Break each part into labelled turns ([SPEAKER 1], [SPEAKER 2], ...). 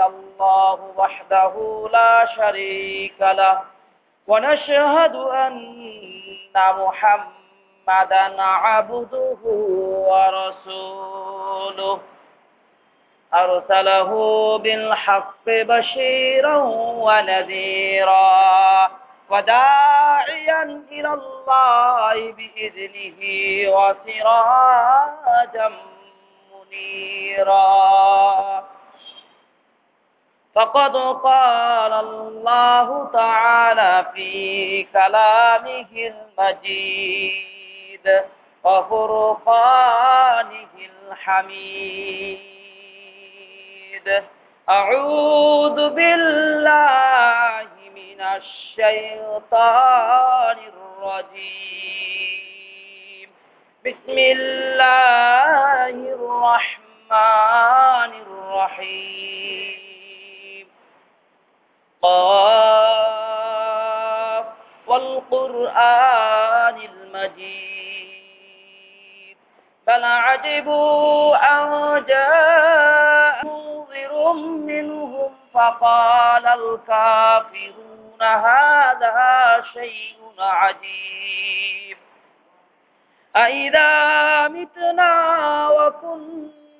[SPEAKER 1] الله وحده لا شريك له ونشهد أن محمدا عبده ورسوله أرسله بالحق بشيرا ونذيرا وداعيا إلى الله بإذنه وسراجا منيرا فقد قال الله تعالى في كلامه المجيد وفرقانه الحميد أعوذ بالله من الشيطان الرجيم بسم الله الرحمن الرحيم قاف والقرآن المجيد. بل عجبوا أن جاء منذر منهم فقال الكافرون هذا شيء عجيب. أئذا متنا وكنا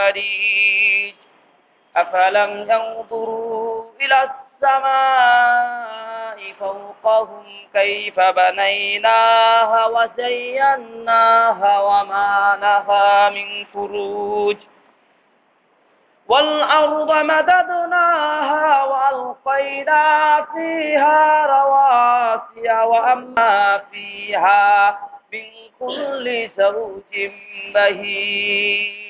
[SPEAKER 1] مريج أفلم ينظروا إلى السماء فوقهم كيف بنيناها وزيناها وما لها من فروج. والأرض مددناها وألقينا فيها رواسي وأما فيها من كل زوج بهيج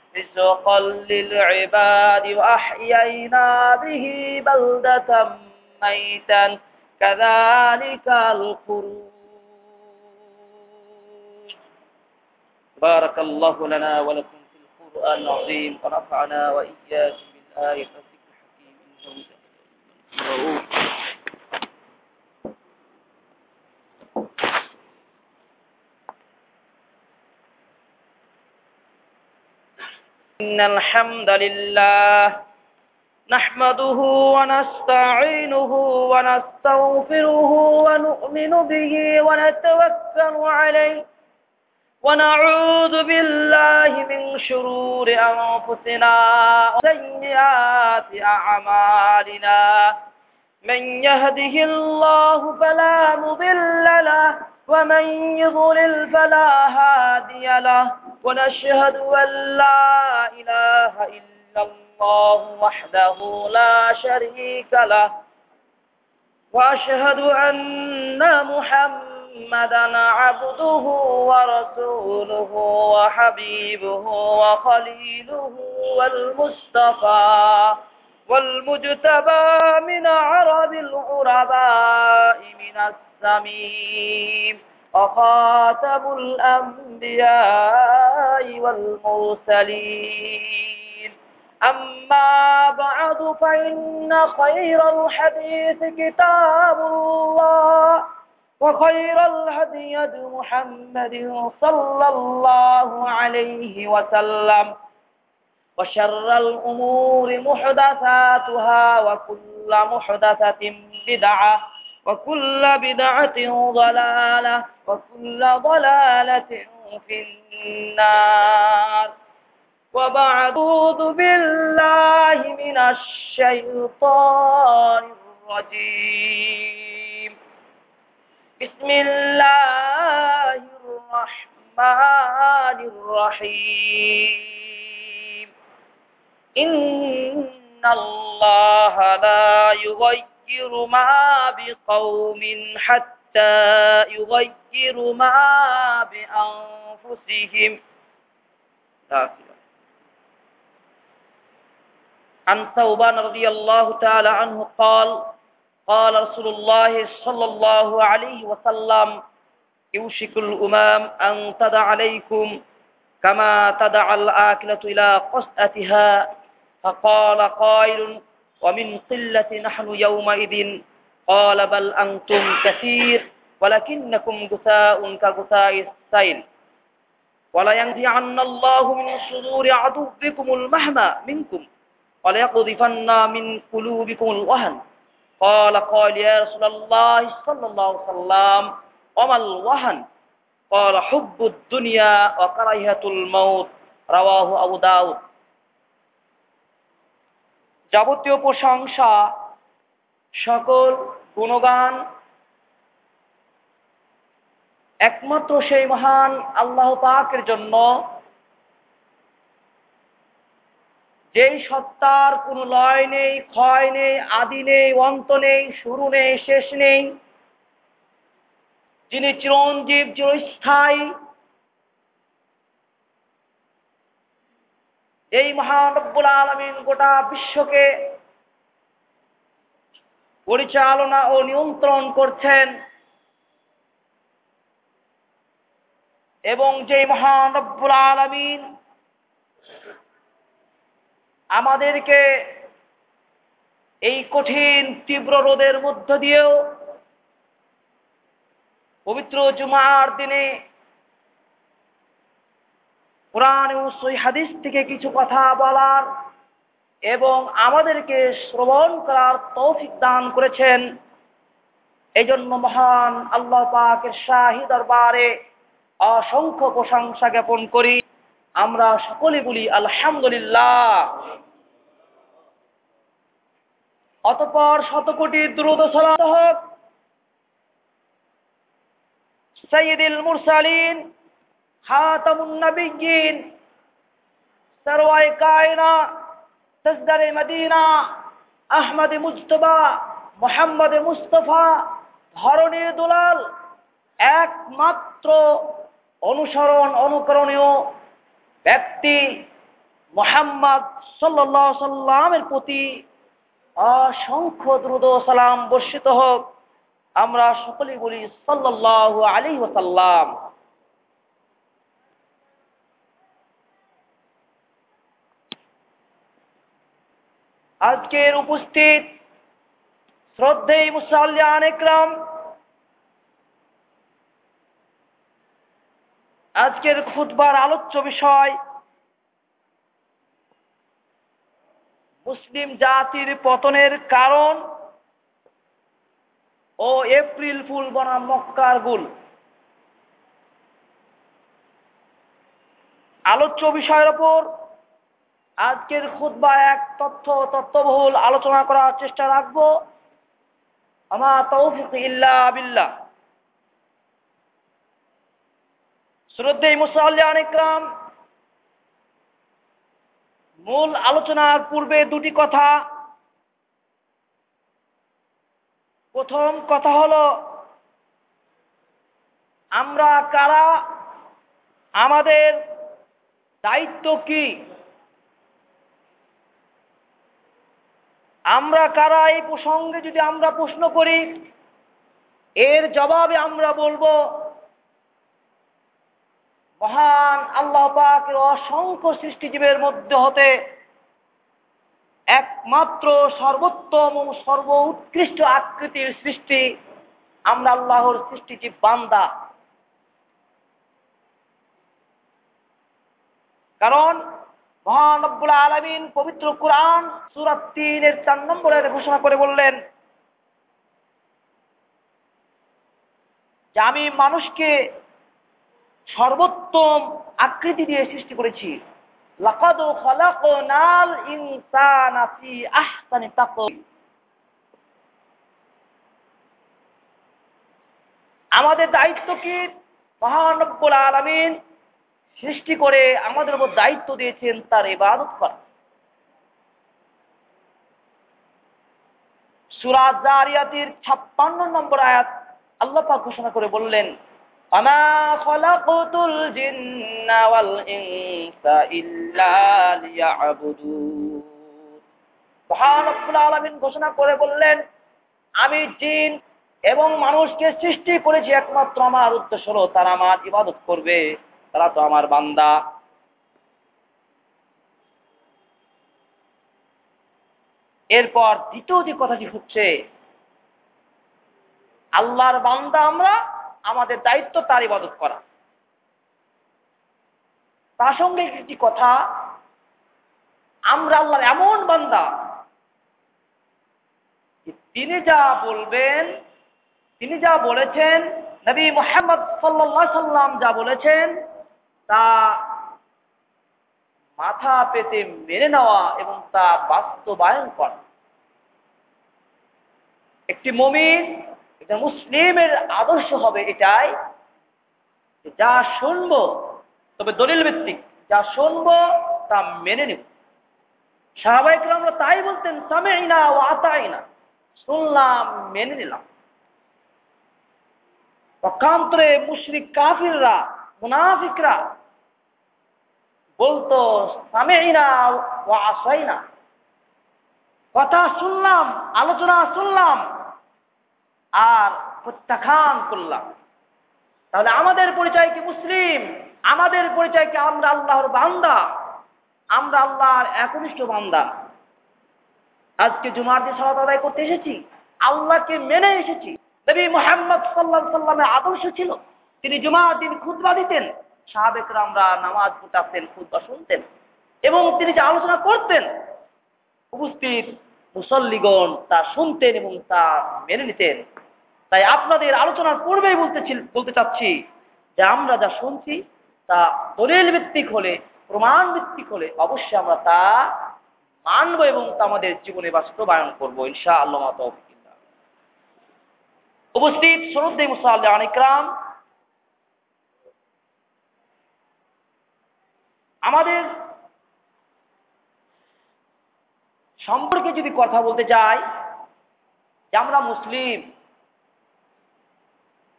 [SPEAKER 1] رزقا للعباد وأحيينا به بلدة ميتا. كذلك الخروج. بارك الله لنا ولكم في القرآن العظيم ونفعنا وإياكم بالآية والذكر الحكيم إنه رؤوف إن الحمد لله نحمده ونستعينه ونستغفره ونؤمن به ونتوكل عليه ونعوذ بالله من شرور أنفسنا وسيئات أعمالنا. من يهده الله فلا مضل له ومن يضلل فلا هادي له. ونشهد أن لا إله إلا الله وحده لا شريك له وأشهد أن محمدا عبده ورسوله وحبيبه وخليله والمصطفى والمجتبى من عرب العرباء من السميم. وخاتم الأنبياء والمرسلين. أما بعد فإن خير الحديث كتاب الله وخير الهدي هدي محمد صلى الله عليه وسلم وشر الأمور محدثاتها وكل محدثة بدعة. وكل بدعة ضلالة وكل ضلالة في النار. وبعد أعوذ بالله من الشيطان الرجيم. بسم الله الرحمن الرحيم. إن الله لا يغير ما بقوم حتى يغيروا ما بأنفسهم. عن ثوبان رضي الله تعالى عنه قال قال رسول الله صلى الله عليه وسلم يوشك الأمام أن تدع عليكم كما تدع الآكلة إلى قسأتها فقال قائل ومن قلة نحن يومئذ قال بل أنتم كثير ولكنكم غثاء كغثاء السيل. ولينزعن الله من صدور عدوكم المهمة منكم وليقذفن من قلوبكم الوهن. قال قال يا رسول الله صلى الله عليه وسلم وما الوهن؟ قال حب الدنيا وكراهية الموت رواه أبو داود. যাবতীয় প্রশংসা, সকল গুণগান, একমাত্র সেই মহান আল্লাহ পাকের জন্য। যেই সত্তার কোনো লয় নেই, ক্ষয় নেই, আদি নেই, অন্ত নেই, শুরু নেই, শেষ নেই, যিনি চিরঞ্জীব, চিরস্থায়ী এই মহান রব্বুল আলমিন গোটা বিশ্বকে পরিচালনা ও নিয়ন্ত্রণ করছেন এবং যে মহানব্বুল আলমিন আমাদেরকে এই কঠিন, তীব্র রোদের মধ্য দিয়েও পবিত্র জুমার দিনে কোরআন এবং সই হাদিস থেকে কিছু কথা বলার এবং আমাদেরকে শ্রবণ করার তৌফিক দান করেছেন। এই জন্য মহান আল্লাহ পাকের শাহী দরবারে অসংখ্য প্রশংসা জ্ঞাপন করি। আমরা সকলে বলি আলহামদুলিল্লাহ। অতপর শতকোটি দ্রুত সালাত হোক। সৈয়দুল মুরসালিন সরওয়াই কায়না, সজদারে মদিনা, আহমদ মোহাম্মদ মুস্তফা ধরনের দুলাল, একমাত্র অনুসরণ অনুকরণীয় ব্যক্তি মোহাম্মদ সাল্লাহ সাল্লামের প্রতি অসংখ্য দ্রুত সালাম বর্ষিত হোক। আমরা সকলেই বলি সাল্লাহ আলী ওসাল্লাম আজকের উপস্থিত শ্রদ্ধেয় মুসাল্লিয়ান একরাম আজকের খুতবার আলোচ্য বিষয়, মুসলিম জাতির পতনের কারণ ও এপ্রিল ফুল বনাম মক্কার গুল। আলোচ্য বিষয়ের ওপর আজকের খুতবা এক তথ্য, তত্ত্ববহুল আলোচনা করার চেষ্টা রাখব। আমার তৌফিক ইল্লা বিল্লাহ। শ্রদ্ধেই মুসাল্লিয়ান ইকরাম, মূল আলোচনার পূর্বে দুটি কথা। প্রথম কথা হলো, আমরা কারা? আমাদের দায়িত্ব কি? আমরা কারা এই প্রসঙ্গে যদি আমরা প্রশ্ন করি, এর জবাবে আমরা বলব, মহান আল্লাহ পাকের অসংখ্য সৃষ্টিজীবের মধ্যে হতে একমাত্র সর্বোত্তম সর্ব উৎকৃষ্ট আকৃতির সৃষ্টি আমরা আল্লাহর সৃষ্টিজীব বান্দা। কারণ মহানব্বুল আলমিন পবিত্র কোরআন সুরাত তিনের চার ঘোষণা করে বললেন যে আমি মানুষকে সর্বোত্তম আকৃতি দিয়ে সৃষ্টি করেছি। আমাদের দায়িত্ব কি? মহানব্বুল আলামিন সৃষ্টি করে আমাদের উপর দায়িত্ব দিয়েছেন তার ইবাদত করা। সূরা জারিয়াতির 56 নম্বর আয়াত আল্লাহ পাক ঘোষণা করে বললেন ঘোষণা করে বললেন, আমি জিন এবং মানুষকে সৃষ্টি করেছি একমাত্র আমার উদ্দেশ্য হলো তারা আমার ইবাদত করবে। তারা তো আমার বান্দা। এরপর দ্বিতীয় যে কথাটি হচ্ছে, আল্লাহর বান্দা আমরা, আমাদের দায়িত্ব তার ইবাদত করা। তার সঙ্গে একটি কথা, আমরা আল্লাহর এমন বান্দা তিনি যা বলবেন, তিনি যা বলেছেন, নবী মোহাম্মদ সাল্লাম যা বলেছেন তা মাথা পেতে মেনে নেওয়া এবং তা বাস্তবায়ন করা। একটি মমিন এটা মুসলিমের আদর্শ হবে এটাই যা শুনব তবে দলিল ভিত্তিক যা শুনব তা মেনে নেব। সাহাবাহিকরা আমরা তাই বলতেন সামেই না ও আতাই না শুনলাম, মেনে নিলাম। পক্ষান্তরে মুশরিক কাফিররা মুনাফিকরা বলতো সামেইনা ও আসাই না কথা শুনলাম, আলোচনা শুনলাম, আর প্রত্যাখ্যান করলাম। তাহলে আমাদের পরিচয় কি মুসলিম? আমাদের পরিচয় কি আমরা আল্লাহর বান্দা? আমরা আল্লাহর একনিষ্ঠ বান্দা। আজকে জুমার দিন সালাত আদায় করতে এসেছি, আল্লাহকে মেনে এসেছি। নবী মোহাম্মদ সাল্লাহ সাল্লামের আদর্শ ছিল। তিনি জুমার দিন খুদবা দিতেন সাহাবেকরা আমরা নামাজ পড়াতেন খুদবা শুনতেন এবং তিনি যে আলোচনা করতেন, উপস্থিত মুসল্লিগণ তা শুনতেন এবং তা মেনে নিতেন। তাই আপনাদের আলোচনার পূর্বেই বলতে বলতে চাচ্ছি যে আমরা যা শুনছি তা দলিল ভিত্তিক হলে, প্রমাণ ভিত্তিক হলে অবশ্যই আমরা তা মানব এবং তা আমাদের জীবনে বাস্তবায়ন করব ইনশা আল্লাহ উপস্থিত সরদ্দে মুসাল্লাহ অনেকরাম আমাদের সম্পর্কে যদি কথা বলতে চাই, যে আমরা মুসলিম,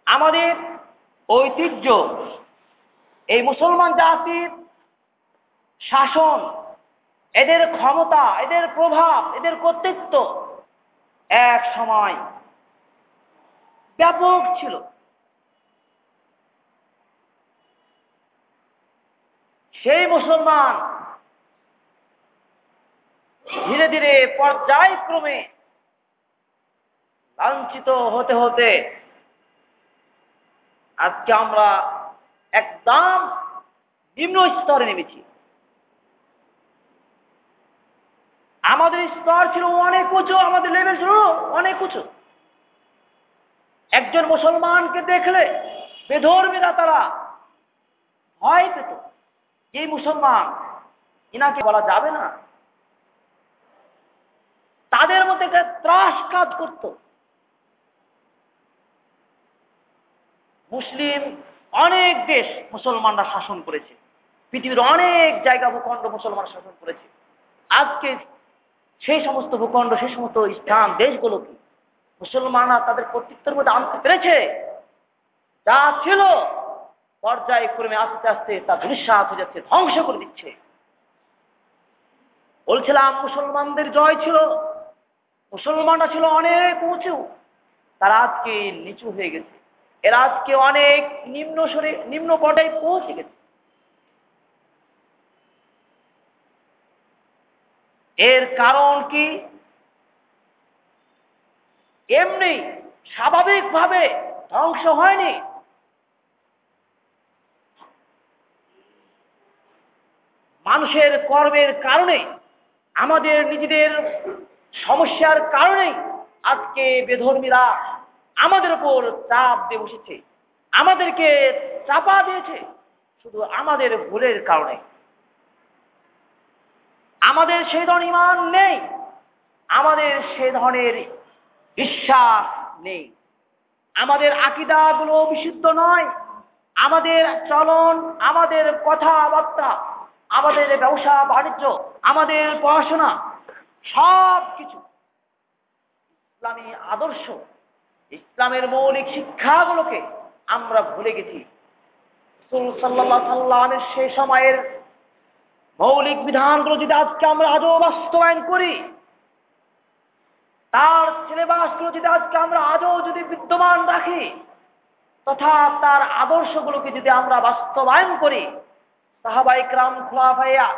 [SPEAKER 1] আমাদের ঐতিহ্য, এই মুসলমান জাতির শাসন, এদের ক্ষমতা, এদের প্রভাব, এদের কর্তৃত্ব এক সময় ব্যাপক ছিল। সেই মুসলমান ধীরে ধীরে পর্যায়ক্রমে লাঞ্ছিত হতে হতে আজকে আমরা একদম নিম্ন স্তরে নেমেছি। আমাদের স্তর ছিল অনেক উঁচু, আমাদের লেভেল ছিল অনেক উঁচু। একজন মুসলমানকে দেখলে বেধর্মীরা তারা ভয় পেত। এই মুসলমান, ইনাকে বলা যাবে না। তাদের মধ্যে ত্রাস কাজ করত। মুসলিম অনেক দেশ মুসলমানরা শাসন করেছে। পৃথিবীর অনেক জায়গা ভূখণ্ড মুসলমান শাসন করেছে। আজকে সেই সমস্ত ভূখণ্ড, সেই সমস্ত স্থান দেশগুলো কি মুসলমানরা তাদের কর্তৃত্বের মধ্যে আনতে পেরেছে। যা ছিল পর্যায়ক্রমে আস্তে আস্তে তা ধূলিসাত হয়ে যাচ্ছে, ধ্বংস করে দিচ্ছে। বলছিলাম, মুসলমানদের জয় ছিল, মুসলমানরা ছিল অনেক উঁচু, তারা আজকে নিচু হয়ে গেছে। এরা আজকে অনেক নিম্ন সরে, নিম্ন পর্যায়ে পৌঁছে গেছে। এর কারণ কি? এমনি স্বাভাবিকভাবে ধ্বংস হয়নি। মানুষের কর্মের কারণে, আমাদের নিজেদের সমস্যার কারণে আজকে বেধর্মীরা আমাদের উপর চাপ দিয়ে বসেছে। আমাদেরকে চাপা দিয়েছে শুধু আমাদের ভুলের কারণে। আমাদের সেই ধরনের ইমান নেই, আমাদের সে ধরনের বিশ্বাস নেই। আমাদের আকিদাগুলো বিশুদ্ধ নয়, আমাদের চলন, আমাদের কথাবার্তা আমাদের ব্যবসা, বাণিজ্য, আমাদের পড়াশোনা সব কিছু ইসলামী আদর্শ, ইসলামের মৌলিক শিক্ষাগুলোকে আমরা ভুলে গেছি। সাল্লাহ সাল্লামের সে সময়ের মৌলিক বিধানগুলো যদি আজকে আমরা আজও বাস্তবায়ন করি, তার সিলেবাসগুলো যদি আজকে আমরা আজও যদি বিদ্যমান রাখি, তথা তার আদর্শগুলোকে যদি আমরা বাস্তবায়ন করি সাহাবাইকরাম খোলাফাইয়া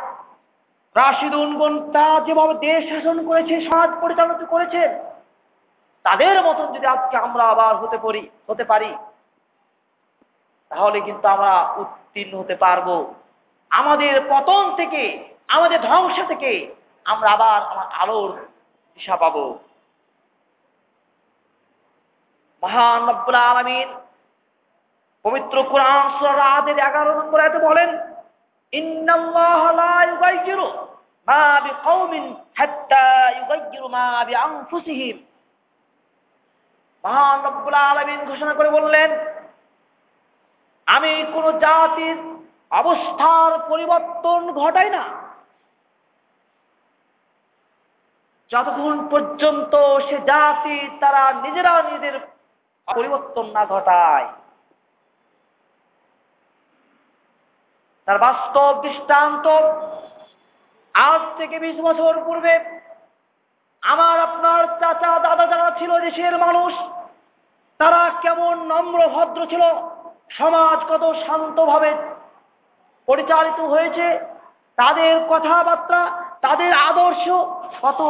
[SPEAKER 1] রাশিদুনগণ তা যেভাবে দেশ শাসন করেছে, সমাজ পরিচালিত করেছে, তাদের মতন যদি আজকে আমরা আবার হতে পারি হতে পারি, তাহলে কিন্তু আমরা উত্তীর্ণ হতে পারব। আমাদের পতন থেকে, আমাদের ধ্বংস থেকে আমরা আবার আমার আলোর দিশা পাবো। মহান রব্বুল আলামিন পবিত্র কোরআন সূরা আদের 11 নম্বর আয়াতে বলেন ঘোষণা করে বললেন, আমি কোন জাতির অবস্থার পরিবর্তন ঘটাই না। যতক্ষণ পর্যন্ত সে জাতি তারা নিজেরা নিজেদের পরিবর্তন না ঘটায়। তার বাস্তব দৃষ্টান্ত আজ থেকে বিশ বছর পূর্বে আমার আপনার চাচা দাদা যারা ছিল দেশের মানুষ, তারা কেমন নম্র ভদ্র ছিল, সমাজ কত শান্তভাবে পরিচালিত হয়েছে, তাদের কথাবার্তা, তাদের আদর্শ কত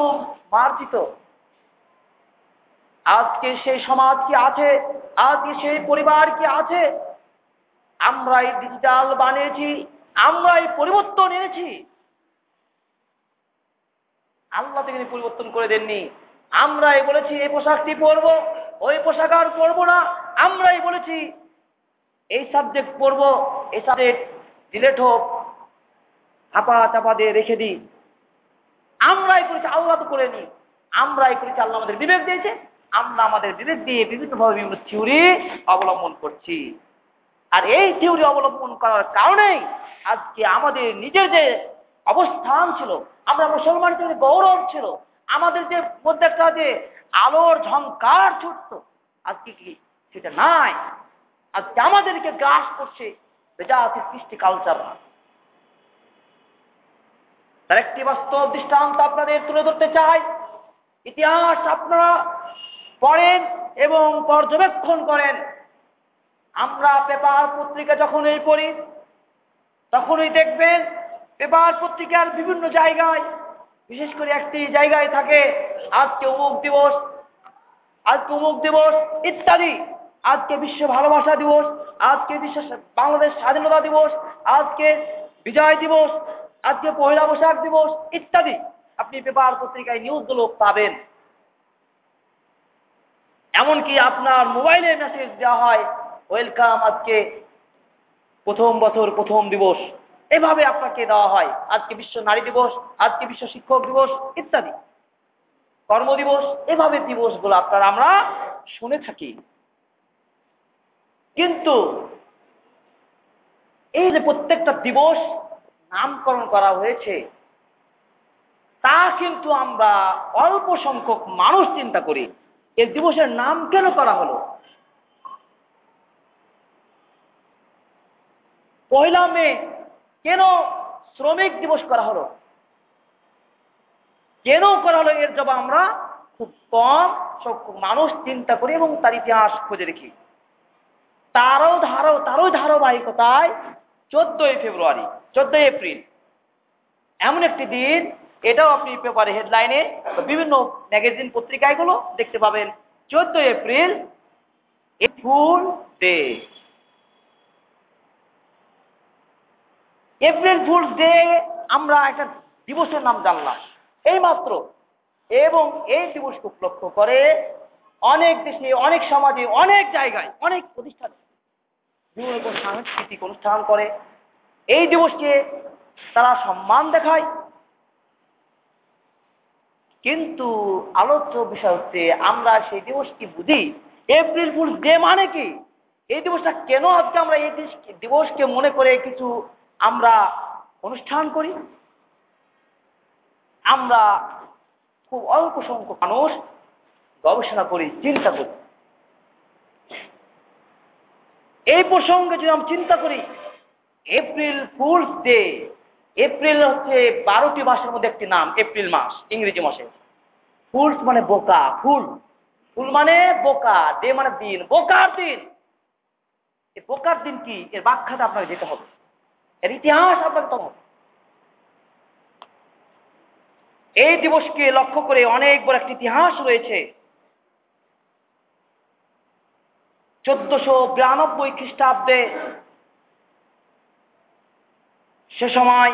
[SPEAKER 1] মার্জিত। আজকে সেই সমাজ কি আছে? আজকে সেই পরিবার কি আছে? আমরাই ডিজিটাল বানিয়েছি, আমরাই পরিবর্তন এনেছি। আল্লাহ থেকে পরিবর্তন করে দেননি। আমরাই বলেছি, এই পোশাকটি পরবো? ওই পোশাক আর পরবো না। আমরাই বলেছি, এই সাবজেক্ট পড়ব এই সাবজেক্ট ডিলেট হোক হাপা চাপা দিয়ে রেখে দিই। আমরাই করেছি, আল্লাহ তো করেনি আমরাই করেছি, আল্লাহ আমাদের বিবেক দিয়েছে। আমরা আমাদের বিবেক দিয়ে বিভিন্নভাবে বিভিন্ন থিওরি অবলম্বন করছি। আর এই থিওরি অবলম্বন করার কারণেই আজকে আমাদের নিজের যে অবস্থান ছিল, আমরা মুসলমানের যে গৌরব ছিল, আমাদের যে মধ্যে একটা যে আলোর ঝংকার ছুটত, আজকে কি সেটা নাই। আজকে আমাদেরকে গ্রাস করছে বেজাতি কৃষ্টি কালচার তার একটি বাস্তব দৃষ্টান্ত আপনাদের তুলে ধরতে চাই। ইতিহাস আপনারা পড়েন এবং পর্যবেক্ষণ করেন। আমরা পেপার পত্রিকা যখনই পড়ি, তখনই দেখবেন পেপার পত্রিকার বিভিন্ন জায়গায়, বিশেষ করে একটি জায়গায় থাকে, আজকে অমুক দিবস, আজকে অমুক দিবস, ইত্যাদি। আজকে বিশ্ব ভালোবাসা দিবস, আজকে বিশ্ব বাংলাদেশ স্বাধীনতা দিবস, আজকে বিজয় দিবস, আজকে পয়লা বৈশাখ দিবস, ইত্যাদি। আপনি পেপার পত্রিকায় নিউজগুলো পাবেন। এমনকি আপনার মোবাইলে মেসেজ দেওয়া হয় ওয়েলকাম আজকে প্রথম বছর, প্রথম দিবস। এভাবে আপনাকে দেওয়া হয়। আজকে বিশ্ব নারী দিবস, আজকে বিশ্ব শিক্ষক দিবস, ইত্যাদি। কর্মদিবস এভাবে দিবসগুলো আপনার আমরা শুনে থাকি। কিন্তু এই যে প্রত্যেকটা দিবস নামকরণ করা হয়েছে, তা কিন্তু আমরা অল্প সংখ্যক মানুষ চিন্তা করি। এই দিবসের নাম কেন করা হলো? পয়লা মে কেন শ্রমিক দিবস করা হলো? কেন করা হলো? এর জবাব আমরা খুব কম মানুষ চিন্তা করি এবং তার ইতিহাস খুঁজে দেখি। তারও ধারো তারও ধারাবাহিকতায় চোদ্দই ফেব্রুয়ারি, চোদ্দই এপ্রিল। এমন একটি দিন, এটাও আপনি পেপারে হেডলাইনে বিভিন্ন ম্যাগাজিন পত্রিকায়গুলো দেখতে পাবেন। চোদ্দই April fool day. April fools day আমরা একটা দিবসের নাম জানলাম। এই মাত্র এবং এই দিবসকে উপলক্ষ করে অনেক দেশে অনেক সমাজে, অনেক জায়গায়, অনেক প্রতিষ্ঠানে বিভিন্ন রকম সাংস্কৃতিক অনুষ্ঠান করে। এই দিবসকে তারা সম্মান দেখায়। কিন্তু আলোচ্য বিষয় হচ্ছে, আমরা সেই দিবসকে বুঝি? এপ্রিল ফুল ডে মানে কি? এই দিবসটা কেন আজকে আমরা এই দিবসকে মনে করে কিছু আমরা অনুষ্ঠান করি। আমরা খুব অল্প সংখ্যক মানুষ গবেষণা করি, চিন্তা করি। এই প্রসঙ্গে যদি আমরা চিন্তা করি এপ্রিল ফুলস ডে এপ্রিল হচ্ছে বারোটি মাসের মধ্যে একটি নাম এপ্রিল মাস, ইংরেজি মাসে। ফুলস মানে বোকা, ফুল। ফুল মানে বোকা ডে মানে দিন। বোকার দিন! বোকার দিন কি? এর ব্যাখ্যাটা আপনাকে যেতে হবে। এর ইতিহাস আপনাকে হবে এই দিবসকে লক্ষ্য করে অনেক বড় একটি ইতিহাস রয়েছে। চোদ্দশো বিরানব্বই খ্রিস্টাব্দে সে সময়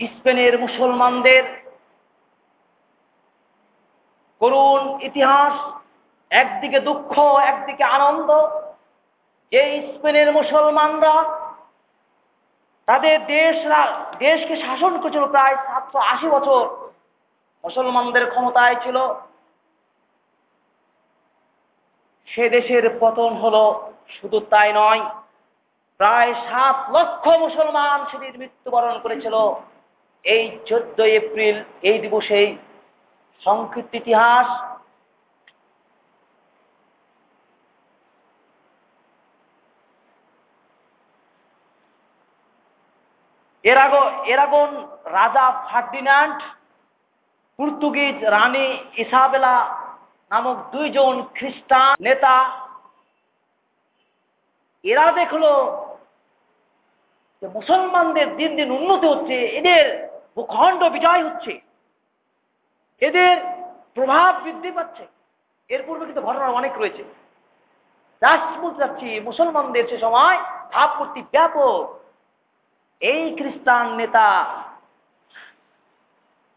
[SPEAKER 1] স্পেনের মুসলমানদের করুণ ইতিহাস একদিকে দুঃখ, একদিকে আনন্দ। যে স্পেনের মুসলমানরা তাদের দেশ দেশকে শাসন করেছিল প্রায় সাতশো আশি বছর। মুসলমানদের ক্ষমতায় ছিল। সে দেশের পতন হলো শুধু তাই নয়, প্রায় সাত লক্ষ মুসলমান সেদিন মৃত্যুবরণ করেছিল। এই চোদ্দ এপ্রিল, এই দিবসেই সংক্ষিপ্ত ইতিহাস এর আগ রাজা ফার্ডিনান্ড পর্তুগিজ রানী ইসাবেলা নামক দুইজন খ্রিস্টান নেতা। এরা দেখল যে মুসলমানদের দিন দিন উন্নতি হচ্ছে, এদের ভূখণ্ড বিজয় হচ্ছে, এদের প্রভাব বৃদ্ধি পাচ্ছে। এর পূর্বে কিন্তু ঘটনা অনেক রয়েছে। জাস্ট বলতে মুসলমানদের সে সময় ভাবমূর্তি ব্যাপক এই খ্রিস্টান নেতা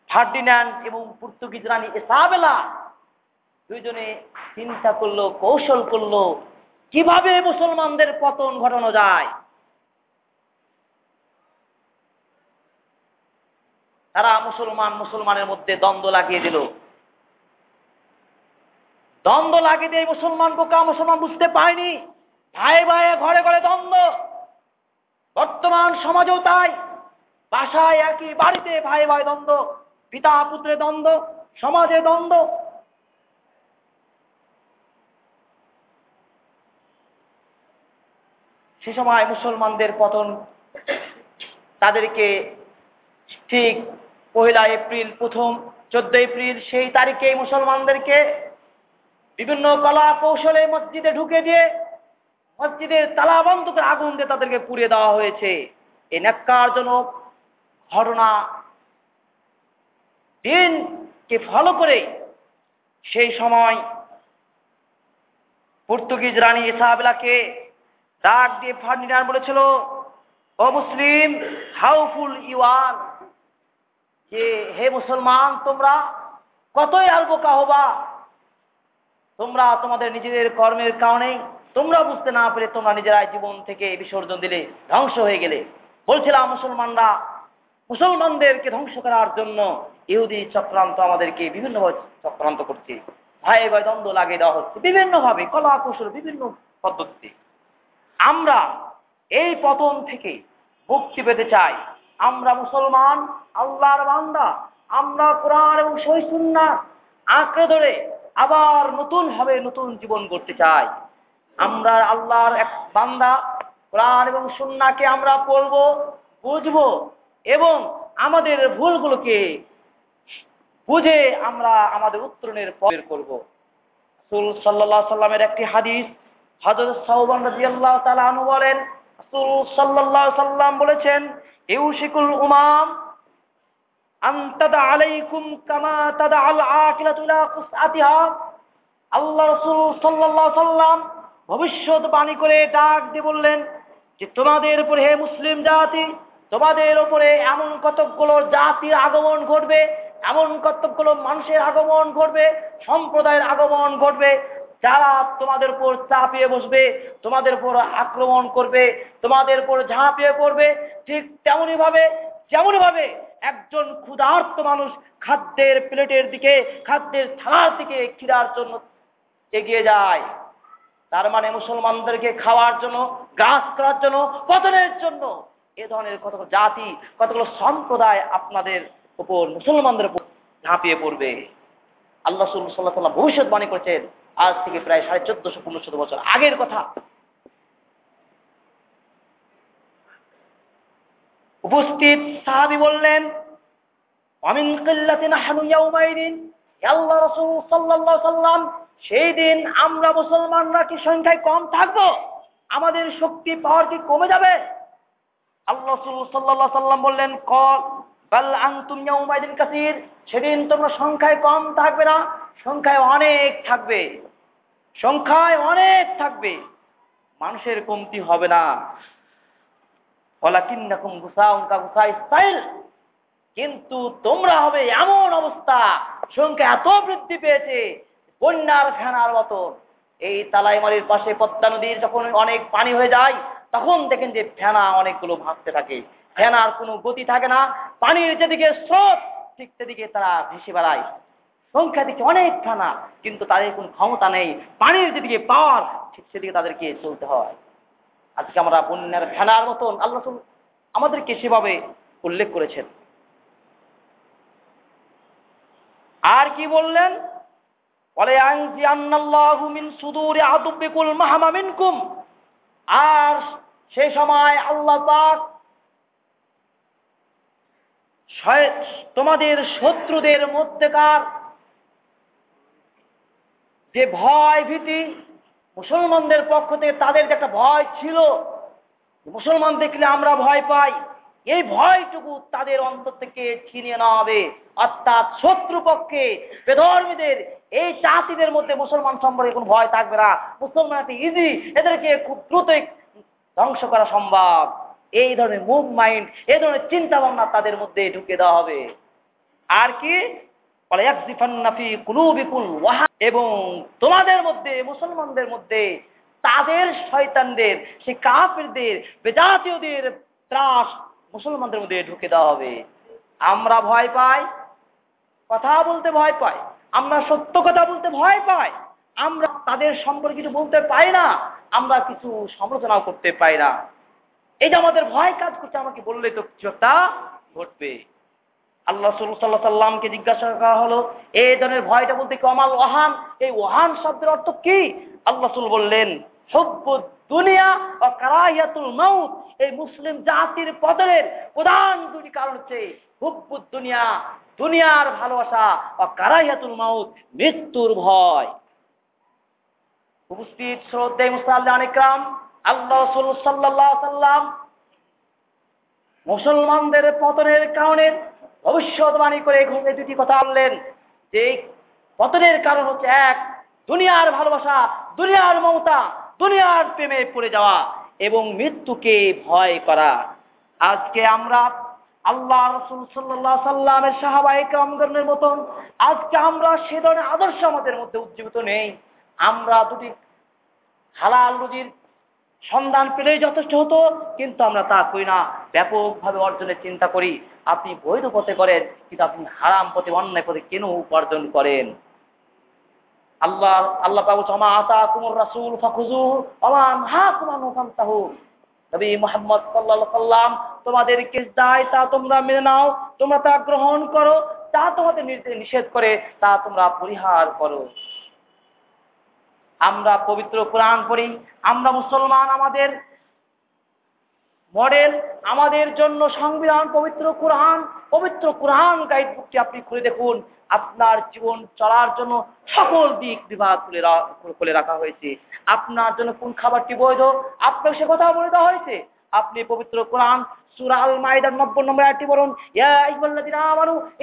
[SPEAKER 1] ফার্ডিন্যান্ড এবং পর্তুগিজ রানী এসাবেলা দুইজনে চিন্তা করল, কৌশল করল, কীভাবে মুসলমানদের পতন ঘটানো যায়? তারা মুসলমান মুসলমানের মধ্যে দ্বন্দ্ব লাগিয়ে দিল। দ্বন্দ্ব লাগিয়ে দিয়ে মুসলমান বোকা মুসলমান বুঝতে পায়নি ভাই ভাই ঘরে ঘরে দ্বন্দ্ব। বর্তমান সমাজেও তাই। বাসায় একই বাড়িতে ভাই ভাই দ্বন্দ্ব, পিতা পুত্রের দ্বন্দ্ব, সমাজে দ্বন্দ্ব। সে সময় মুসলমানদের পতন তাদেরকে ঠিক পহেলা এপ্রিল প্রথম, চোদ্দ এপ্রিল সেই তারিখে মুসলমানদেরকে বিভিন্ন কলা কৌশলে মসজিদে ঢুকে দিয়ে মসজিদের তালা বন্ধ করে আগুন দিয়ে তাদেরকে পুড়িয়ে দেওয়া হয়েছে। এই ন্যাক্কারজনক ঘটনা দিনকে ফলো করে সেই সময় পর্তুগিজ রানী ইসাবেলাকে ডাক দিয়ে ফার্ডিনান্ড বলেছিল, ও মুসলিম হাউফুল ইউ আর যে হে মুসলমান, তোমরা কতই আলবোকা হবা? তোমরা তোমাদের নিজেদের কর্মের কারণে তোমরা বুঝতে না পেরে তোমরা নিজেরাই জীবন থেকে বিসর্জন দিলে, ধ্বংস হয়ে গেলে। বলছিলাম মুসলমানরা, মুসলমানদেরকে ধ্বংস করার জন্য ইহুদি চক্রান্ত আমাদেরকে বিভিন্নভাবে চক্রান্ত করছে। ভাই ভাই দ্বন্দ্ব লাগিয়ে দেওয়া হচ্ছে। বিভিন্নভাবে কলা কৌশল বিভিন্ন পদ্ধতিতে। আমরা এই পতন থেকে মুক্তি পেতে চাই। আমরা মুসলমান, আল্লাহর বান্দা। আমরা কোরআন এবং সহিসুন্না আঁকড়ে ধরে আবার নতুন ভাবে নতুন জীবন করতে চাই। আমরা আল্লাহর এক বান্দা, কোরআন এবং সুন্নাকে আমরা পড়ব, বুঝব এবং আমাদের ভুলগুলোকে বুঝে আমরা আমাদের উত্তরণের পর করব। সুল সাল্লাহ সাল্লামের একটি হাদিস হজরত সাউবান রাজি আল্লাহ তালা আনু বলেন, রাসূল সাল্লাল্লাহু সাল্লাম বলেছেন, ইউশিকুল উমাম আন্তাদা আলাইকুম কামা তাদা আল আকিলাতু ইলা কুসআতিহা। আল্লাহ রাসূল সাল্লাল্লাহু সাল্লাম ভবিষ্যৎবাণী করে ডাক দিয়ে বললেন যে, তোমাদের উপরে হে মুসলিম জাতি, তোমাদের উপরে এমন কতকগুলো জাতির আগমন ঘটবে, এমন কতকগুলো মানুষের আগমন ঘটবে, সম্প্রদায়ের আগমন ঘটবে, যারা তোমাদের উপর চাপিয়ে বসবে, তোমাদের উপর আক্রমণ করবে, তোমাদের উপর ঝাঁপিয়ে পড়বে, ঠিক তেমনি ভাবে যেমনই ভাবে একজন ক্ষুধার্ত মানুষ খাদ্যের প্লেটের দিকে, খাদ্যের থালার দিকে খিরার জন্য এগিয়ে যায়। তার মানে মুসলমানদেরকে খাওয়ার জন্য, গ্রাস করার জন্য, পতনের জন্য এ ধরনের কতগুলো জাতি, কতগুলো সম্প্রদায় আপনাদের উপর, মুসলমানদের উপর ঝাঁপিয়ে পড়বে। আল্লাহ সাল্লাহ সাল্লাম ভবিষ্যৎবাণী করেছেন, আজ থেকে প্রায় সাড়ে চোদ্দশো, পনেরোশো বছর আগের কথা। উপস্থিত সাহাবি বললেন অমিন কিল্লাতিন হানু ইয়াউমাইদিন আল্লাহ রসুল সাল্লাল্লাহু সাল্লাম সেই দিন আমরা মুসলমানরা কি সংখ্যায় কম থাকব? আমাদের শক্তি পাওয়ার কি কমে যাবে? আল্লাহ সাল্লাল্লাহু সাল্লাম বললেন, কল বাল আনতুম ইয়াউমাইদিন কাসীর। সেদিন তোমরা সংখ্যায় কম থাকবে না, সংখ্যায় অনেক থাকবে। সংখ্যায় অনেক থাকবে। মানুষের কমতি হবে না। ওয়ালাকিন্নাকুম গুসাউন কা গুসাই সাইল। কিন্তু তোমরা হবে এমন অবস্থা, সংখ্যা এত বৃদ্ধি পেয়েছে বন্যার ফেনার মতো। এই তালাইমারির পাশে পদ্মা নদীর যখন অনেক পানি হয়ে যায়, তখন দেখেন যে ফেনা অনেকগুলো ভাসতে থাকে। ফেনার কোনো গতি থাকে না, পানির যেদিকে স্রোত, ঠিক সেদিকে তারা ভেসে বেড়ায়। সংখ্যা দিকে অনেক ফেনা, কিন্তু তাদের কোনো ক্ষমতা নেই। পানির যেদিকে পাওয়ার, ঠিক সেদিকে তাদেরকে চলতে হয়। আজকে আমরা বন্যার ফেনার মতন আল্লাহ আমাদেরকে সেভাবে উল্লেখ করেছেন। আর কি বললেন? আর সেই সময় আল্লাহ তোমাদের শত্রুদের মধ্যেকার যে ভয় ভীতি মুসলমানদের পক্ষ থেকে তাদের যে একটা ভয় ছিল। মুসলমান দেখলে আমরা ভয় পাই। এই ভয়টুকু তাদের অন্তর থেকে ছিনিয়ে নেওয়া হবে। অর্থাৎ শত্রুপক্ষে বেধর্মীদের, এই জাতিদের মধ্যে মুসলমান সম্পর্কে কোনো ভয় থাকবে না। মুসলমান ইজি, এদেরকে খুব দ্রুতই ধ্বংস করা সম্ভব। এই ধরনের মুভ মাইন্ড, এই ধরনের চিন্তা ভাবনা তাদের মধ্যে ঢুকে দেওয়া হবে। আর কি? এবং তোমাদের মধ্যে, মুসলমানদের মধ্যে তাদের শয়তানদের সেই কাফিরদের, বেজাতীয়দের ত্রাস মুসলমানদের মধ্যে ঢুকে দেওয়া হবে। আমরা ভয় পাই, কথা বলতে ভয় পাই, আমরা সত্য কথা বলতে ভয় পাই, আমরা তাদের সম্পর্কে কিছু বলতে পাই না, আমরা কিছু সমালোচনাও করতে পাই না। এই যে আমাদের ভয় কাজ করছে, আমাকে বললে তো কিছু একটা ঘটবে। আল্লাহ সাল্লাহ সাল্লামকে জিজ্ঞাসা করা হলো এই ধরনের ভয়টা বলতে কমাল ওহান এই ওহান শব্দের অর্থ কি? আল্লাহ বললেন সভ্য দুনিয়া ও কারাহিয়াতুল মাউত। এই মুসলিম জাতির পতনের প্রধান দুটি কারণ হচ্ছে হুব্বু দুনিয়া, দুনিয়ার ভালোবাসা ও কারাহিয়াতুল মাউত, মৃত্যুর ভয়। উপস্থিত শ্রদ্ধে মুসাল্লাহ আল্লাহ সাল্লাম মুসলমানদের পতনের কারণে ভবিষ্যৎবাণী করে ঘুমে দুটি কথা বললেন যে পতনের কারণ হচ্ছে এক, দুনিয়ার ভালোবাসা, দুনিয়ার মমতা, দুনিয়ার প্রেমে পড়ে যাওয়া। এবং মৃত্যুকে ভয় করা। আজকে আমরা আল্লাহ রসুল সাল্লাহ সাল্লামের মতন আজকে আমরা সে ধরনের আদর্শ আমাদের মধ্যে উজ্জীবিত নেই। আমরা দুটি হালাল রুজির সন্ধান পেলেই যথেষ্ট হতো, কিন্তু আমরা তা করি না। ব্যাপকভাবে অর্জনের চিন্তা করি। আপনি বৈধ পথে করেন, কিন্তু আপনি হারাম পথে অন্যায় পথে কেন উপার্জন করেন? আল্লাহ আল্লাহ পাবু জমা আতা কুমুর রাসুল ফাখুজু আমান হা কুমান ফান্তাহু। নবী মোহাম্মদ সাল্লাল্লাহু সাল্লাম তোমাদেরকে দেয় তা তোমরা মেনে নাও, তোমরা তা গ্রহণ করো, তা তোমাদের নিষেধ করে, তা তোমরা পরিহার করো। আমরা পবিত্র কোরআন পড়ি, আমরা মুসলমান, আমাদের মডেল, আমাদের জন্য সংবিধান পবিত্র কোরআন পবিত্র কোরআন গাইড বুকটি আপনি খুলে দেখুন। আপনার জীবন চলার জন্য সকল দিক বিভাগ খুলে খুলে রাখা হয়েছে। আপনার জন্য কোন খাবারটি বৈধ? আপনাকে সে কথা বলে দেওয়া হয়েছে। আপনি পবিত্র কোরআন মাইদার 90 নম্বর বলুন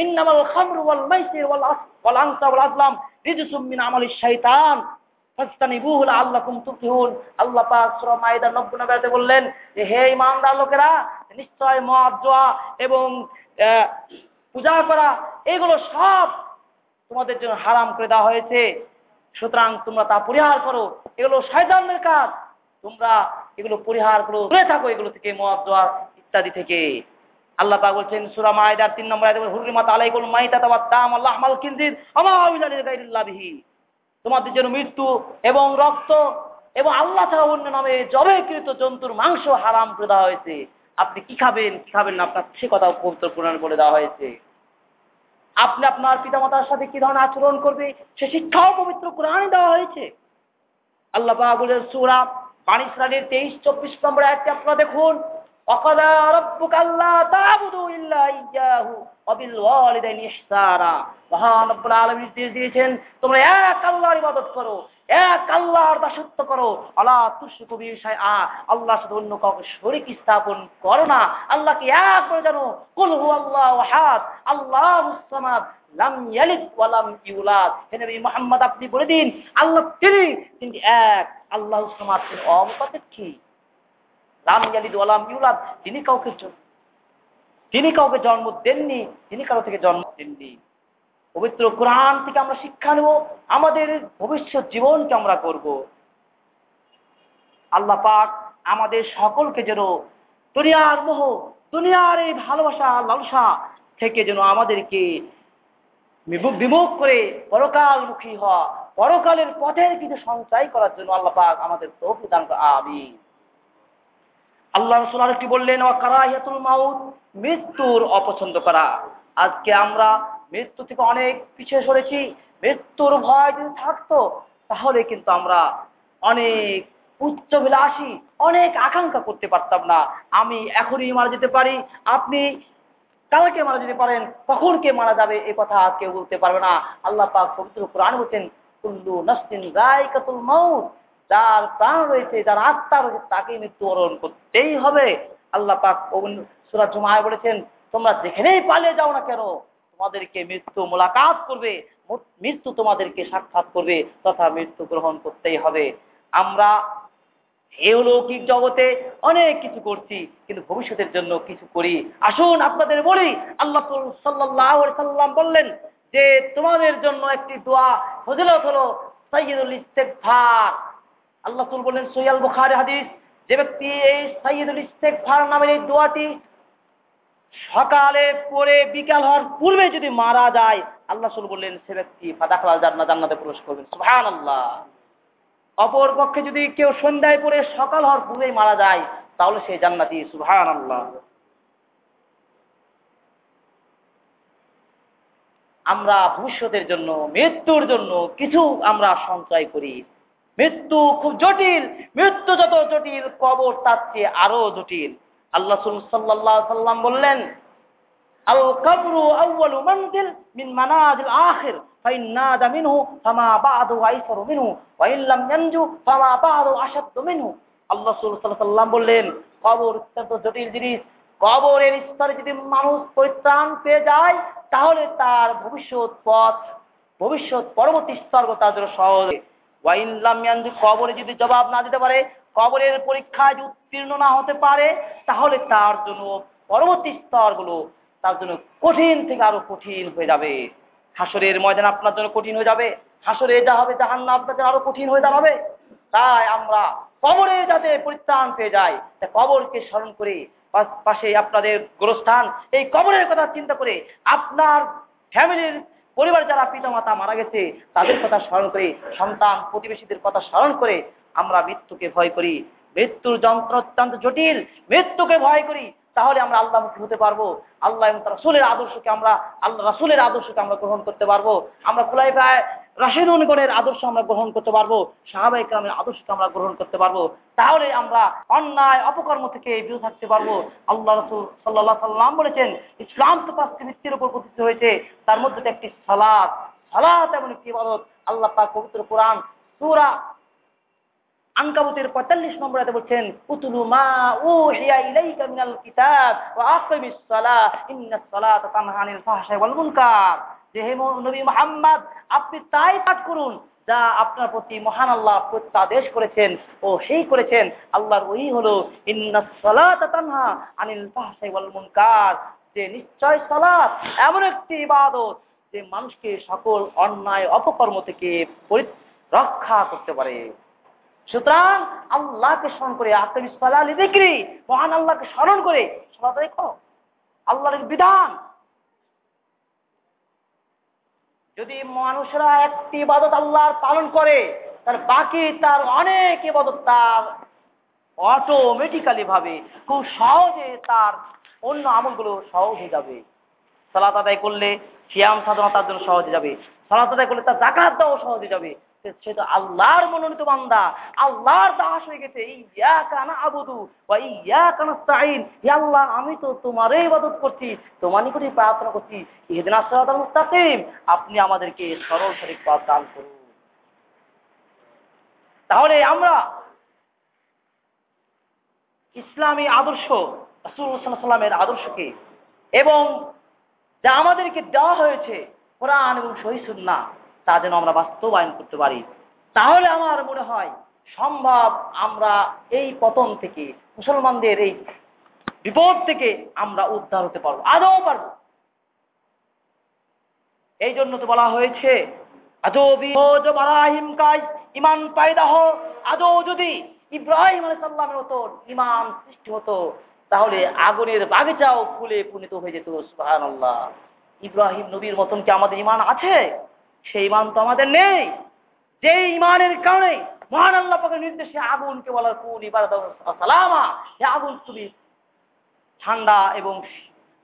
[SPEAKER 1] ইন্নামাল খামরু ওয়াল মাইসির ওয়াল ওয়াল ওয়াল আল্লাহ পাক মাইদার 90 নম্বর বললেন যে হে ঈমানদার লোকেরা, নিশ্চয় মদ এবং পূজা করা, এগুলো সব তোমাদের জন্য হারাম করে দেওয়া হয়েছে। সুতরাং তোমরা তা পরিহার করো। এগুলো শয়তানের কাজ। তোমরা এগুলো পরিহার করো। দূরে থাকো এগুলো থেকে মদ জোয়ার ইত্যাদি থেকে। আল্লাহ পাক বলছেন, সূরা মাইদার 3 নম্বর আয়াতে হুররিমাত আলাইকুল মাইতাতা ওয়াদ দাম আল্লাহ মাল কিনজির আমা উইলা লিগাইরিল্লাহ বিহি। তোমাদের জন্য মৃত্যু এবং রক্ত এবং আল্লাহ ছাড়া অন্য নামে জবেকৃত জন্তুর মাংস হারাম করে দেওয়া হয়েছে। আপনি কি খাবেন কি খাবেন না? আপনার সে কথা পবিত্র কোরআন বলে দেওয়া হয়েছে। আপনি আপনার পিতামাতার সাথে কি ধরনের আচরণ করবে, সে শিক্ষাও পবিত্র কোরআনে দেওয়া হয়েছে। আল্লাহ বাবুলের সুরা ইসরাইলের 23 24 নম্বর আয়াতটি আপনারা দেখুন। وَقَضَى رَبُّكَ أَلَّا تَعْبُدُوا إِلَّا إِيَّاهُ وَبِالْوَالِدَيْنِ إِحْسَانًا মহান রব্বুল আলামিন নির্দেশ দিয়েছেন তোমরা এক আল্লাহর ইবাদত করো এক আল্লাহর দাসত্ব করো আল্লাহ তুশরিকু বিহি শাইআ আল্লাহর সাথে অন্য কাউকে শরীক স্থাপন করো না আল্লাহকে এক করে জানো কুল হুয়াল্লাহু আহাদ আল্লাহুস সামাদ লাম ইয়ালিদ ওয়া লাম ইউলাদ হে নবী মুহাম্মদ আপনি বলে দিন আল্লাহ তিনি তিনি এক আল্লাহুস সামাদ তিনি অমুপাপেক্ষী লাম ইয়ালিদ ওয়া লাম ইউলাদ, তিনি কাউকে তিনি কাউকে জন্ম দেননি, তিনি কারও থেকে জন্ম দেননি। পবিত্র কোরআন থেকে আমরা শিক্ষা নেব, আমাদের ভবিষ্যৎ জীবনকে আমরা করব। আল্লাহ পাক আমাদের সকলকে যেন দুনিয়ার মোহ, দুনিয়ার এই ভালোবাসা, লালসা থেকে যেন আমাদেরকে বিমুখ করে পরকালমুখী হওয়া, পরকালের পথের কিছু সঞ্চয় করার জন্য আল্লাহ পাক আমাদের তৌফিক দান আমিন। আল্লাহ রসুল আরেকটি বললেন ও কারাহিয়াতুল মাউত মৃত্যুর অপছন্দ করা। আজকে আমরা মৃত্যু থেকে অনেক পিছিয়ে সরেছি, মৃত্যুর ভয় যদি থাকতো, তাহলে কিন্তু আমরা অনেক উচ্চবিলাসী, অনেক আকাঙ্ক্ষা করতে পারতাম না। আমি এখনই মারা যেতে পারি, আপনি কালকে মারা যেতে পারেন, কখন কে মারা যাবে, এ কথা কেউ বলতে পারবে না। আল্লাহ পাক পবিত্র কোরআন বলছেন, কুল্লু নাসতিন রাইকাতুল মাউত যার প্রাণ রয়েছে, যার আত্মা রয়েছে তাকে মৃত্যুবরণ করতেই হবে। আল্লাহ পাক সুরাজ জুমায় বলেছেন, তোমরা যেখানেই পালিয়ে যাও না কেন, তোমাদেরকে মৃত্যু মোলাকাত করবে মৃত্যু তোমাদেরকে সাক্ষাৎ করবে, তথা মৃত্যু গ্রহণ করতেই হবে। আমরা এই লৌকিক জগতে অনেক কিছু করছি, কিন্তু ভবিষ্যতের জন্য কিছু করি। আসুন আপনাদের বলি, আল্লাহ সাল্লাহ সাল্লাম বললেন যে, তোমাদের জন্য একটি দোয়া ফজিলত হলো সাইয়দুল ইস্তেগফার। আল্লাহ তুল বললেন সৈয়াল বুখারী হাদিস, যে ব্যক্তি এই সাইয়দুল ইস্তেগফার নামের এই দোয়াটি সকালে পরে বিকাল হওয়ার পূর্বে যদি মারা যায়, আল্লাহ সুল বললেন, সে ব্যক্তি ফাদাখাল জান্নাত, জান্নাতে প্রবেশ করবেন সুবহানাল্লাহ। অপর পক্ষে যদি কেউ সন্ধ্যায় পরে সকাল হওয়ার পূর্বেই মারা যায়, তাহলে সে জান্নাতি। সুবহান আল্লাহ আমরা ভবিষ্যতের জন্য, মৃত্যুর জন্য কিছু আমরা সঞ্চয় করি। মৃত্যু খুব জটিল, মৃত্যু যত জটিল, কবর তার চেয়ে আরও জটিল। আল্লাহ সাল্লাহ সাল্লাম বললেন, আল কবরু আউয়ালু মানজিল মিন মানাজিল আখির আল্লাহ সাল্লাল্লাহু বললেন, কবর অত্যন্ত জটিল জিনিস। কবরের স্তরে যদি মানুষ পরিত্রাণ পেয়ে যায়, তাহলে তার ভবিষ্যৎ পথ, ভবিষ্যৎ পরবর্তী স্তর তার জন্য সহজ। কবরে যদি জবাব না দিতে পারে, কবরের পরীক্ষায় উত্তীর্ণ না হতে পারে, তাহলে তার জন্য পরবর্তী স্তরগুলো তার জন্য কঠিন থেকে আরও কঠিন হয়ে যাবে। হাসরের ময়দান আপনার জন্য কঠিন হয়ে যাবে। হাসরে যা হবে জাহান্ন আপনার জন্য আরও কঠিন হয়ে দাঁড়াবে। তাই আমরা কবরে যাতে পরিত্রাণ পেয়ে যাই, তা কবরকে স্মরণ করে পাশে আপনাদের গোরস্থান, এই কবরের কথা চিন্তা করে আপনার ফ্যামিলির পরিবার যারা পিতা মাতা মারা গেছে, তাদের কথা স্মরণ করে, সন্তান প্রতিবেশীদের কথা স্মরণ করে আমরা মৃত্যুকে ভয় করি। মৃত্যুর যন্ত্র অত্যন্ত জটিল। মৃত্যুকে ভয় করি। তাহলে আমরা আল্লাহমুখী হতে পারব। আল্লাহ এবং রাসুলের আদর্শকে আমরা, আল্লাহ রাসুলের আদর্শকে আমরা গ্রহণ করতে পারব। আমরা খোলাই খুলাইফায় রাশিদুনগণের আদর্শ আমরা গ্রহণ করতে পারব সাহাবাই কালামের আদর্শকে আমরা গ্রহণ করতে পারব। তাহলে আমরা অন্যায়, অপকর্ম থেকে বিরত থাকতে পারব। আল্লাহ রসুল সাল্লাহ সাল্লাম বলেছেন, ইসলাম তো পাঁচটি ভিত্তির উপর প্রতিষ্ঠিত হয়েছে, তার মধ্যে একটি সালাত। সালাত এমন একটি ইবাদত, আল্লাহ পাক পবিত্র কোরআন, সূরা আনকাবুতের পঁয়তাল্লিশ নম্বর আয়াতে বলছেন, উতুলু মা উহিয়া ইলাইকা মিনাল কিতাব ওয়া আকিমিস সালাহ ইন্নাস সালাতা তানহা ফাহশাই ওয়াল যে হে নবী মুহাম্মদ, আপনি তাই পাঠ করুন যা আপনার প্রতি মহান আল্লাহ প্রত্যাদেশ করেছেন ও সেই করেছেন। আল্লাহর ওই হলো ইন্নাস আনিল ফাহশাই ওয়াল মুনকার। যে নিশ্চয় সালাত এমন একটি ইবাদত যে মানুষকে সকল অন্যায়, অপকর্ম থেকে রক্ষা করতে পারে। সুতরাং আল্লাহকে স্মরণ করে আত্মবি সালালি দিক্রি মহান আল্লাহকে স্মরণ করে আদায় করো আল্লাহর বিধান যদি মানুষরা একটি ইবাদত আল্লাহর পালন করে তার বাকি তার অনেক ইবাদত তার অটোমেটিক্যালি ভাবে খুব সহজে তার অন্য আমলগুলো সহজ হয়ে যাবে। সালাত আদায় করলে, সিয়াম সাধনা তার জন্য সহজ হয়ে যাবে। সালাত আদায় করলে তার জাকাত দেওয়া সহজ হয়ে যাবে। সে- তো আল্লাহর মনোনীত বান্দা। আল্লাহর দাস হয়ে গেছে। ইয়া কানা আবুদু বা ইয়া কানা স্তাইন হে আল্লাহ, আমি তো তোমারই ইবাদত করছি, তোমার নিকটই প্রার্থনা করছি। ইহদিনা সিরাতাল মুস্তাকিম। আপনি আমাদেরকে সরল সঠিক পথ দান করুন। তাহলে আমরা ইসলামী আদর্শ, রাসূলুল্লাহ আদর্শকে এবং যা আমাদেরকে দেওয়া হয়েছে, কোরআন এবং সহিসুন্না তা যেন আমরা বাস্তবায়ন করতে পারি। তাহলে আমার মনে হয় সম্ভব আমরা এই পতন থেকে, মুসলমানদের এই বিপদ থেকে আমরা উদ্ধার হতে পারব, আদৌ পারব। এই জন্য তো বলা হয়েছে ইমান আদৌ যদি ইব্রাহিম আলাইসাল্লামের মতো ইমান সৃষ্টি হতো, তাহলে আগুনের বাগিচাও ফুলে পুনিত হয়ে যেত। সুবহানাল্লাহ। ইব্রাহিম নবীর মতন কি আমাদের ইমান আছে? সেই ইমান তো আমাদের নেই। যে ইমানের কারণে মহান আল্লাহ পাকের নির্দেশে আগুনকে বলার কোন ইবাদত সালামা। হে আগুন তুমি ঠান্ডা এবং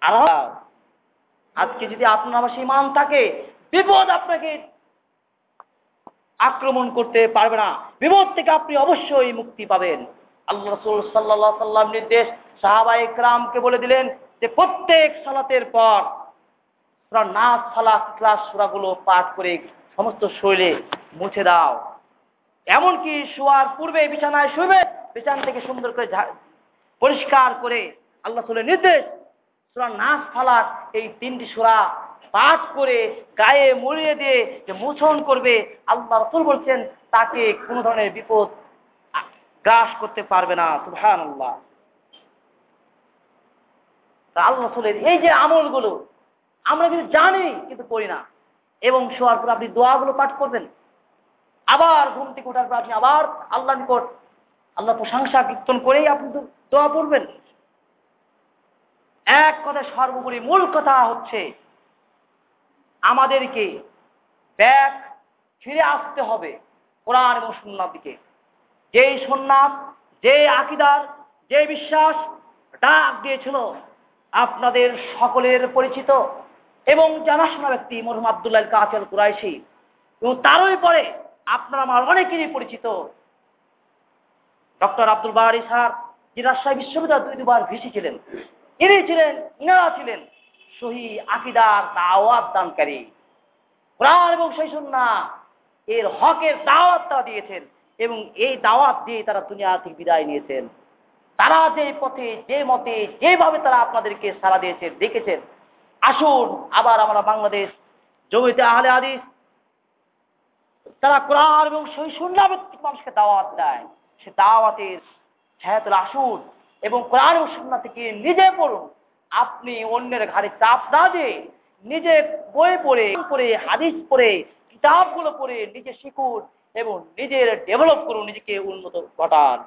[SPEAKER 1] আরাম। আজকে যদি আপনার আমার সেই মান থাকে, বিপদ আপনাকে আক্রমণ করতে পারবে না। বিপদ থেকে আপনি অবশ্যই মুক্তি পাবেন। আল্লাহ রসুল সাল্লাহ সাল্লাম নির্দেশ সাহাবা ইকরামকে বলে দিলেন যে প্রত্যেক সালাতের পর সুরা নাচ সালাত ক্লাস সুরাগুলো পাঠ করে সমস্ত শরীরে মুছে দাও। এমনকি শোয়ার পূর্বে বিছানায় শুবে বিছানা থেকে সুন্দর করে পরিষ্কার করে আল্লাহ সুলের নির্দেশ সুরা নাচ ফালাক এই তিনটি সুরা পাঠ করে গায়ে মুড়িয়ে দিয়ে যে মোচন করবে, আল্লাহ রসুল বলছেন তাকে কোনো ধরনের বিপদ গ্রাস করতে পারবে না সুহান আল্লাহ আল্লাহ রসুলের এই যে আমলগুলো আমরা কিন্তু জানি, কিন্তু করি না। এবং শোয়ার পর আপনি দোয়াগুলো পাঠ করবেন। আবার ঘুম থেকে ওঠার পর আপনি আবার আল্লাহ নিকট আল্লাহ প্রশংসা কীর্তন করেই আপনি দোয়া পড়বেন। এক কথা সর্বোপরি মূল কথা হচ্ছে, আমাদেরকে ব্যাগ ফিরে আসতে হবে কোরআন এবং সুন্নার দিকে। যেই সুন্নাত যে আকিদার যে বিশ্বাস ডাক দিয়েছিল আপনাদের সকলের পরিচিত। এবং জানাশোনা ব্যক্তি মরহুম আবদুল্লাহ কাচল কুরাইশি। এবং তারই পরে আপনার আমার অনেকেরই পরিচিত। ডক্টর আব্দুল বাহারি স্যার যে রাজশাহী বিশ্ববিদ্যালয় দুই দুবার ভিসি ছিলেন ইনি ছিলেন, ইনারা ছিলেন সহি আকিদার দাওয়াত দানকারী। কোরআন এবং সেই সুন্না এর হকের দাওয়াত তারা দিয়েছেন এবং এই দাওয়াত দিয়ে তারা দুনিয়া থেকে বিদায় নিয়েছেন। তারা যে পথে যে মতে, যেভাবে তারা আপনাদেরকে সারা দিয়েছেন দেখেছেন আসুন, আবার আমরা বাংলাদেশ জমিতে আহলে হাদিস। তারা কোরআন এবং সুন্না ভিত্তিক মানুষকে দাওয়াত দেয়। সে দাওয়াতের ছায়াতুল আসুন এবং কোরআন এবং সুন্না থেকে নিজে পড়ুন। আপনি অন্যের ঘাড়ে চাপ না দিয়ে নিজে বই পড়ে পড়ে, হাদিস পড়ে, কিতাবগুলো পড়ে নিজে শিখুন এবং নিজের ডেভেলপ করুন, নিজেকে উন্নত ঘটান।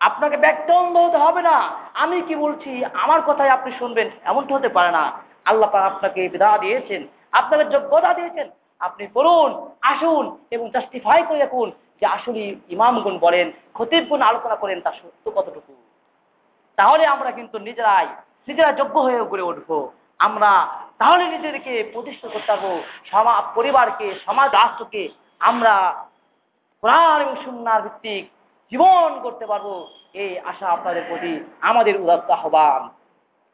[SPEAKER 1] আপনাকে ব্যক্তন্দ হতে হবে না। আমি কি বলছি? আমার কথাই আপনি শুনবেন। এমনটা হতে পারে না। আল্লাহ আপনাকে বিধা দিয়েছেন। আপনাকে যোগ্যতা দিয়েছেন। আপনি করুন আসুন এবং জাস্টিফাই করে রাখুন যে আসলে ইমামগুন বলেন খতিবগুন আলোচনা করেন তার সত্য কতটুকু। তাহলে আমরা কিন্তু নিজেরাই, নিজেরা যোগ্য হয়ে গড়ে উঠবো। আমরা তাহলে নিজেদেরকে প্রতিষ্ঠা করতে পারব। সমাজ, পরিবারকে, সমাজ, রাষ্ট্রকে আমরা কোরআন এবং সুন্নার ভিত্তিক জীবন করতে পারব, এই আশা আপনাদের প্রতি আমাদের উদাত্ত আহ্বান।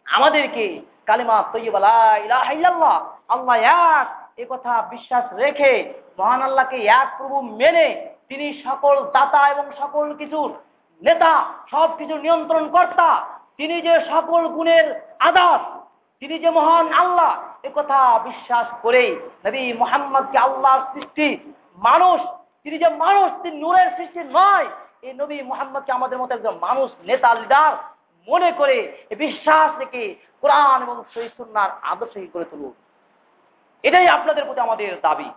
[SPEAKER 1] আমাদেরকে কালিমা তৈবালা ইলাহা ইল্লাল্লাহ, আল্লাহ এক এ কথা বিশ্বাস রেখে, মহান আল্লাহকে এক প্রভু মেনে তিনি সকল দাতা এবং সকল কিছুর নেতা সব কিছু নিয়ন্ত্রণ কর্তা। তিনি যে সকল গুণের আদার তিনি যে মহান আল্লাহ, এ কথা বিশ্বাস করেই নবী মোহাম্মদকে আল্লাহর সৃষ্টি মানুষ, তিনি যে মানুষ, তিনি নূরের সৃষ্টি নয় এই নবী মোহাম্মদকে আমাদের মতো একজন মানুষ, নেতা লিডার মনে করে বিশ্বাস রেখে কোরআন এবং সহিসুন্নার আদর্শ করে তুলুন। এটাই আপনাদের প্রতি আমাদের দাবি।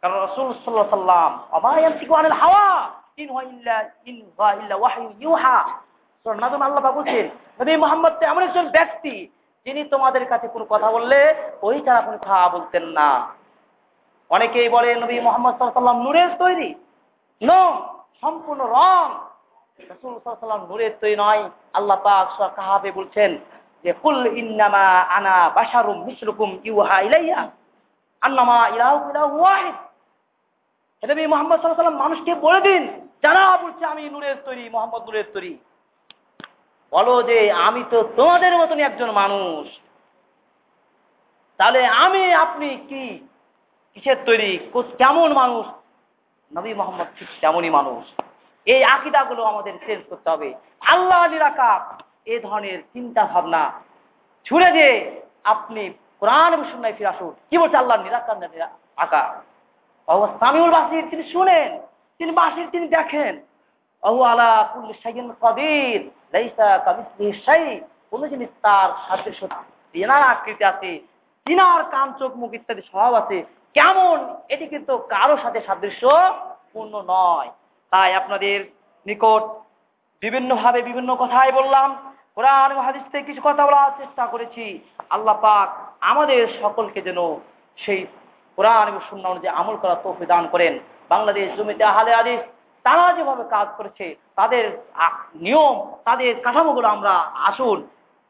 [SPEAKER 1] কারণ রসুল সাল্লাহ সাল্লাম অমায়ান্তিকু আনিল হাওয়া যিনি তোমাদের কাছে কথা বললে কথা বলতেন না। অনেকেই নবী মোহাম্মদ সাল্লাম নূরের তৈরি। নো সম্পূর্ণ রং। রসুল সাল্লাম নূরের নয়। আল্লাহ পাক কাহাবে বলছেন যে, কুল ইন্নামা আনা মিসলুকুম ইউহা ইলাইয়া। আন্নামা ওয়াহিদ। মোহাম্মদ সাল্লাল্লাহু মানুষকে বলে দিন, যারা বলছে, আমি নূরের তৈরি, মোহাম্মদ নূরের তৈরি। বলো যে, আমি তো তোমাদের মতনই একজন মানুষ। তাহলে আমি, আপনি কি? কিসের তৈরি? কেমন মানুষ? নবী মোহাম্মদ ঠিক তেমনই মানুষ। এই আকিদাগুলো আমাদের চেঞ্জ করতে হবে। আল্লাহ নিরাকার এ ধরনের চিন্তা ভাবনা ছুড়ে দিয়ে আপনি কোরআন এবং সুন্নায় ফিরে আসুন। কি বলছে আল্লাহ? নিরাকার নিরা- অহু সামিউল বাসির, তিনি শুনেন, তিনি বাসির, তিনি দেখেন। অহু আলা কুল্লি কাদির, লাইসা কামিসলিহি শাই, কোন জিনিস তার সাদৃশ্য তিনার আকৃতি আছে তিনার কান চোখ মুখ ইত্যাদি স্বভাব আছে। কেমন? এটি কিন্তু কারও সাথে সাদৃশ্য পূর্ণ নয়। তাই আপনাদের নিকট বিভিন্নভাবে বিভিন্ন কথাই বললাম। কোরআন এবং হাদিস থেকে কিছু কথা বলার চেষ্টা করেছি। আল্লাহ পাক আমাদের সকলকে যেন সেই কোরআন এবং শূন্য অনুযায়ী আমল করার তৌফিক দান করেন। বাংলাদেশ জমিতে আহলে হাদিস তারা যেভাবে কাজ করেছে, তাদের নিয়ম, তাদের কাঠামোগুলো আমরা আসুন,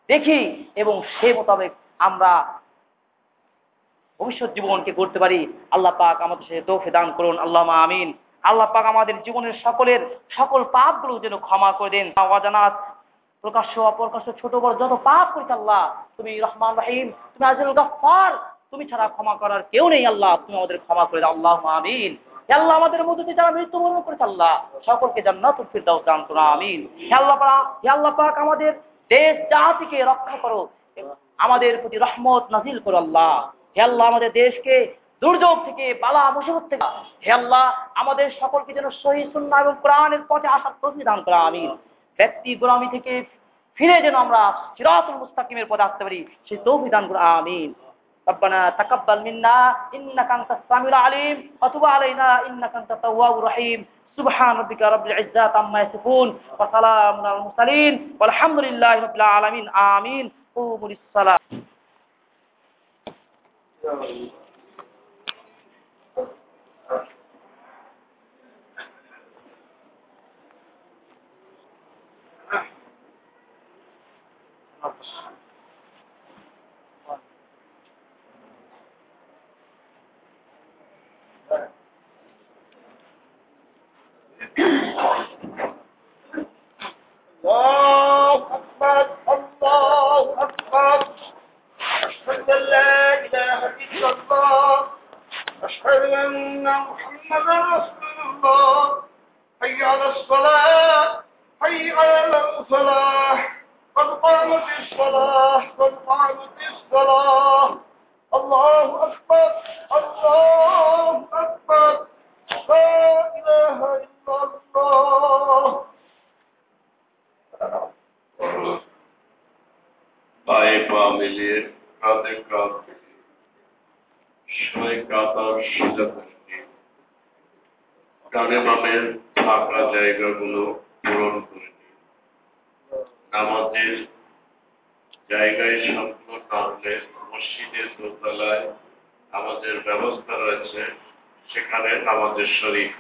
[SPEAKER 1] দেখি এবং সে মোতাবেক আমরা ভবিষ্যৎ জীবনকে করতে পারি। আল্লাহ পাক আমাদের সাথে তৌফে দান করুন। আল্লাহ আমিন। আল্লাহ পাক আমাদের জীবনের সকলের সকল পাপগুলো যেন ক্ষমা করে দেন। অজানাত প্রকাশ্য অপ্রকাশ্য ছোট বড় যত পাপ করেছে আল্লাহ, তুমি রহমান রাহিম, তুমি আজল গফফার, তুমি ছাড়া ক্ষমা করার কেউ নেই আল্লাহ, তুমি আমাদের ক্ষমা করে দাও। আল্লাহ আমিন। আল্লাহ, আমাদের মধ্যে যারা মৃত্যুবরণ করেছে আল্লাহ, সকলকে জান্নাতুল ফিরদাউস দান করো আমিন। হে আল্লাহ পাক, হে আল্লাহ পাক আমাদের দেশ জাতিকে রক্ষা করো, আমাদের প্রতি রহমত নাজিল করো আল্লাহ। হে আল্লাহ আমাদের দেশকে দুর্যোগ থেকে বালা মুসিবত থেকে হে আল্লাহ আমাদের সকলকে যেন সহি সুন্নাহ এবং কোরআনের পথে আসার তৌফিক দান করা আমিন ব্যক্তি গোলামি থেকে ফিরে যেন আমরা সিরাতুল মুস্তাকিমের পথে আসতে পারি সেই তৌফিক দান করা আমিন ربنا تقبل منا انك انت السميع العليم وتب علينا انك انت التواب الرحيم سبحان ربك رب العزة عما يصفون وسلام على المرسلين والحمد لله رب العالمين آمين قوموا للصلاة
[SPEAKER 2] So sono dei